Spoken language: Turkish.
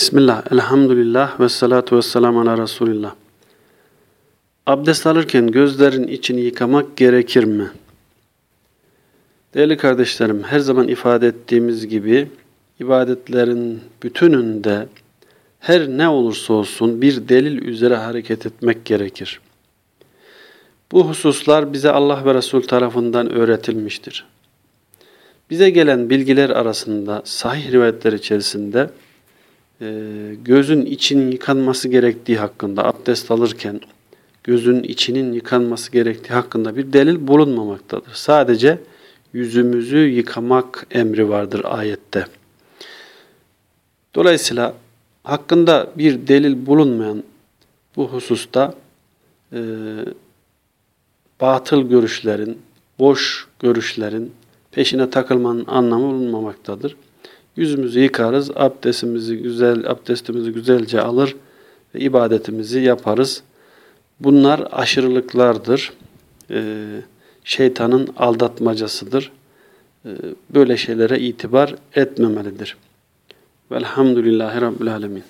Bismillah, elhamdülillah ve salatu ve selamu ala Resulillah. Abdest alırken gözlerin içini yıkamak gerekir mi? Değerli kardeşlerim, her zaman ifade ettiğimiz gibi ibadetlerin bütününde her ne olursa olsun bir delil üzere hareket etmek gerekir. Bu hususlar bize Allah ve Resul tarafından öğretilmiştir. Bize gelen bilgiler arasında sahih rivayetler içerisinde gözün içinin yıkanması gerektiği hakkında abdest alırken gözün içinin yıkanması gerektiği hakkında bir delil bulunmamaktadır. Sadece yüzümüzü yıkamak emri vardır ayette. Dolayısıyla hakkında bir delil bulunmayan bu hususta e, batıl görüşlerin, boş görüşlerin peşine takılmanın anlamı bulunmamaktadır. Yüzümüzü yıkarız, abdestimizi güzel abdestimizi güzelce alır ve ibadetimizi yaparız. Bunlar aşırılıklardır. Ee, şeytanın aldatmacasıdır. Ee, böyle şeylere itibar etmemelidir. Velhamdülillahi Rabbil Alemin.